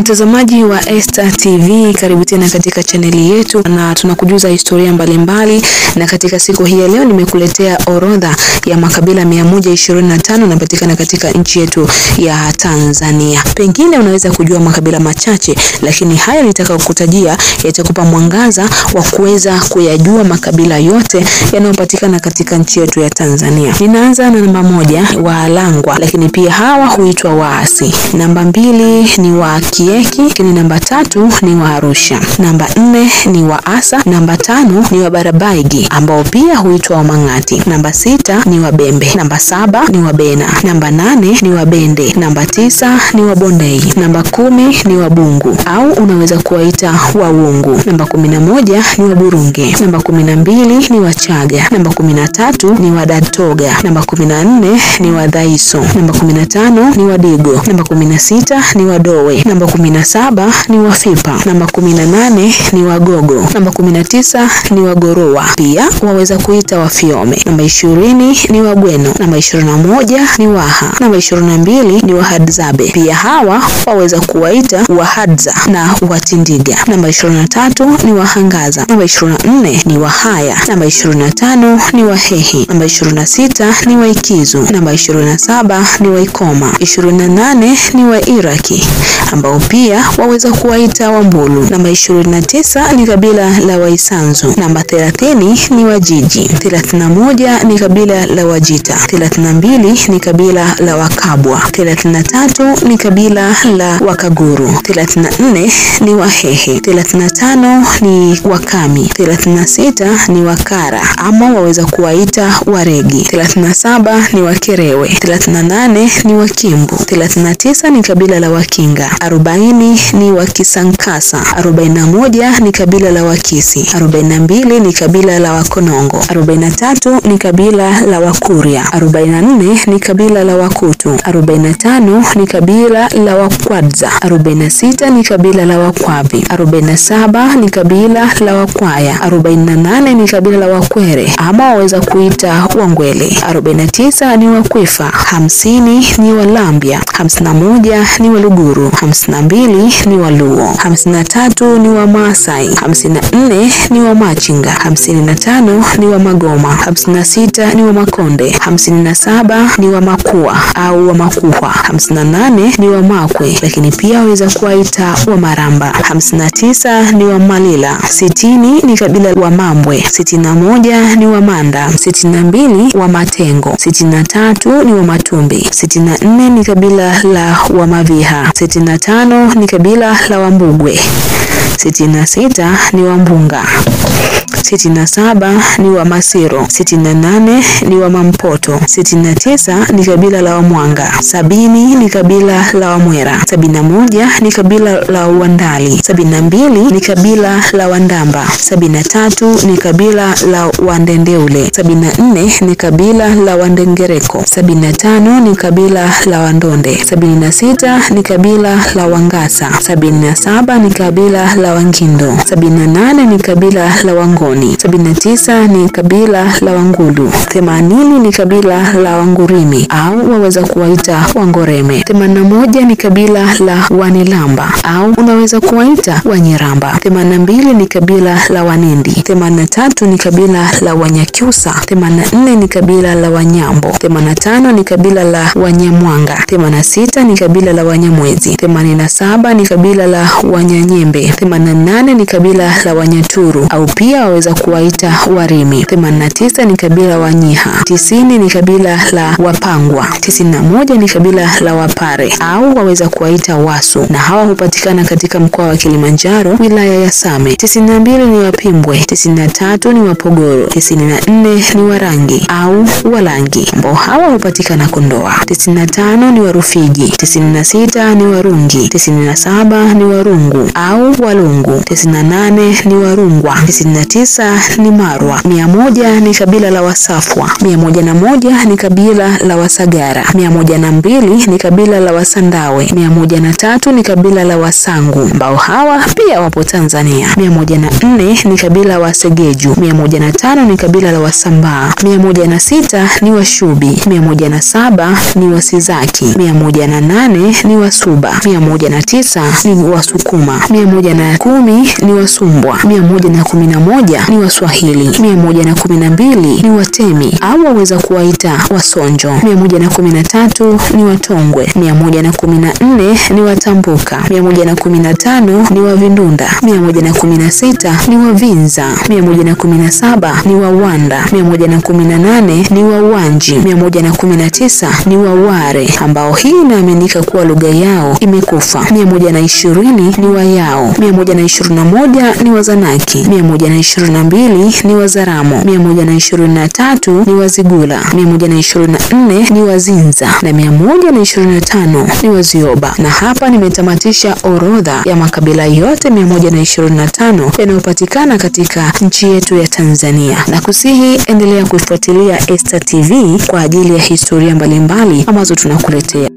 Mtazamaji wa Esta TV, karibu tena katika chaneli yetu na tunakujuza historia mbalimbali mbali. Na katika siku hii ya leo nimekuletea orodha ya makabila 125 yanapatikana katika nchi yetu ya Tanzania. Pengine unaweza kujua makabila machache, lakini haya nitakayokutajia yatakupa mwangaza wa kuweza kuyajua makabila yote yanayopatikana katika nchi yetu ya Tanzania. Ninaanza na namba moja, Waalangwa, lakini pia hawa huitwa Waasi. Namba mbili ni wa Kieki, lakini namba tatu ni wa Arusha. Namba nne ni wa Asa. Namba tano ni wa Barabaigi ambao pia huitwa Wamang'ati. Namba sita ni wa Bembe. Namba saba ni wa Bena. Namba nane ni wa Bende. Namba tisa ni wa Bondei. Namba kumi ni wa Bungu au unaweza kuwaita Waungu. Namba kumi na moja ni wa Burunge. Namba kumi na mbili ni wa Chaga. Namba kumi na tatu ni wa Datoga. Namba kumi na nne ni wa Dhaiso. Namba kumi na tano ni wa Digo. Namba kumi na sita ni wa Dowe. Namba kumi na saba ni Wafipa, Namba kumi na nane ni Wagogo, Namba kumi na tisa ni Wagorowa, pia waweza kuita Wafiome. Namba ishirini ni Wagweno, Namba ishirini na moja ni Waha. Namba ishirini na mbili ni Wahadzabe, pia hawa waweza kuwaita Wahadza na Watindiga. Namba ishirini na tatu ni Wahangaza. Namba ishirini na nne ni Wahaya. Namba ishirini na tano ni Wahehi. Namba ishirini na sita ni Waikizu. Namba ishirini na saba ni Waikoma. ishirini na nane ni Wairaki ambao pia waweza kuwaita Wambulu. Namba ishirini na tisa ni kabila la Waisanzu. Namba thelathini ni Wajiji. thelathini na moja ni kabila la Wajita. thelathini na mbili ni kabila la Wakabwa. thelathini na tatu ni kabila la Wakaguru. thelathini na nne ni Wahehe. thelathini na tano ni Wakami. thelathini na sita ni Wakara ama waweza kuwaita Waregi. thelathini na saba ni Wakerewe. thelathini na nane ni Wakimbu. thelathini na tisa ni kabila la Wakinga. Arobaini ni Wakisankasa. arobaini na moja ni kabila la Wakisi. arobaini na mbili ni kabila la Wakonongo. arobaini na tatu ni kabila la Wakuria, arobaini na nne ni kabila la Wakutu. arobaini na tano ni kabila la Wakwadza. arobaini na sita ni kabila la Wakwavi, arobaini na saba ni kabila la Wakwaya. arobaini na nane ni kabila la Wakwere ama waweza kuita Wangwele. arobaini na tisa ni Wakwifa. hamsini ni Walambia, hamsini na moja ni Waluguru. hamsini na mbili ni Waluo. hamsini na tatu ni Wamasai, hamsini na nne ni Wamachinga. hamsini na tano ni Wamagoma. hamsini na sita ni Wamakonde. hamsini na saba ni Wamakua au Wamakuhwa. hamsini na nane ni Wamakwe, lakini pia waweza kuwaita Wamaramba. hamsini na tisa ni Wamalila. sitini ni kabila wa Mambwe. sitini na moja ni Wamanda. mbili sitini na tatu ni Wamatumbi. sitini na nne ni kabila la Wamaviha. sitini na tano ni kabila la Wambugwe. sitini na sita ni Wambunga. Sitini na saba ni Wamasiro. sitini na nane ni Wamampoto. sitini na tisa ni kabila la Wamwanga. sabini ni kabila la Wamwera. sabini na moja ni kabila la Wandali. sabini na mbili ni kabila la Wandamba. sabini na tatu ni kabila la Wandendeule. sabini na nne ni kabila la Wandengereko. sabini na tano ni kabila la Wandonde. sabini na sita ni kabila la Wangasa. sabini na saba ni kabila la Wangindo. sabini na nane ni kabila la Wangoni. Na tisa ni kabila la Wangulu. themanini ni kabila la Wangurimi au waweza kuwaita Wangoreme. themanini na moja ni kabila la Wanilamba au unaweza kuwaita Wanyiramba. themanini na mbili ni kabila la Wanindi. themanini na tatu ni kabila la Wanyakyusa. themanini na nne ni kabila la Wanyambo. themanini na tano ni kabila la Wanyamwanga. themanini na sita ni kabila la Wanyamwezi. themanini na saba ni kabila la Wanyanyembe. themanini na nane ni kabila la Wanyaturu au pia waweza kuwaita Warimi. themanini na tisa ni kabila wa Nyiha. tisini ni kabila la Wapangwa. tisini na moja ni kabila la Wapare au waweza kuwaita Wasu, na hawa hupatikana katika mkoa wa Kilimanjaro, wilaya ya Same. tisini na mbili ni Wapimbwe. tisini na tatu ni Wapogoro. tisini na nne ni Warangi au Walangi ambao hawa hupatikana Kondoa. tisini na tano ni Warufiji. tisini na sita ni Warungi. tisini na saba ni Warungu au Walungu. tisini na nane ni Warungwa. tisini na tisa ni Marwa, mia moja ni kabila la Wasafwa, mia moja na moja ni kabila la Wasagara, mia moja na mbili ni kabila la Wasandawe, mia moja na tatu ni kabila la Wasangu ambao hawa pia wapo Tanzania, mia moja na nne ni kabila wa wasegeju mia moja na tano ni kabila la Wasambaa, mia moja na sita ni Washubi, mia moja na saba ni Wasizaki, mia moja na nane ni Wasuba, mia moja na tisa ni Wasukuma, mia moja na kumi ni Wasumbwa, mia moja na kumi na moja ni Waswahili, mia moja na kumi na mbili ni Watemi au waweza kuwaita Wasonjo, mia moja na kumi na tatu ni Watongwe, mia moja na kumi na nne ni Watambuka, mia moja na kumi na tano ni Wavindunda, mia moja na kumi na sita ni Wavinza, mia moja na kumi na saba ni Wawanda, mia moja na kumi na nane ni Wawanji, mia moja na kumi na tisa ni Waware ambao hii inaaminika kuwa lugha yao imekufa, mia moja na ishirini ni Wayao, mia moja na ishirini na moja ni Wazanaki, mia moja na ishirini na mbili ni Wazaramo, mia moja na ishirini na tatu ni Wazigula, mia moja na ishirini na nne ni Wazinza na mia moja na ishirini na tano ni Wazioba. Na hapa nimetamatisha orodha ya makabila yote mia moja na ishirini na tano yanayopatikana katika nchi yetu ya Tanzania, na kusihi endelea kuifuatilia Esta TV kwa ajili ya historia mbalimbali ambazo tunakuletea.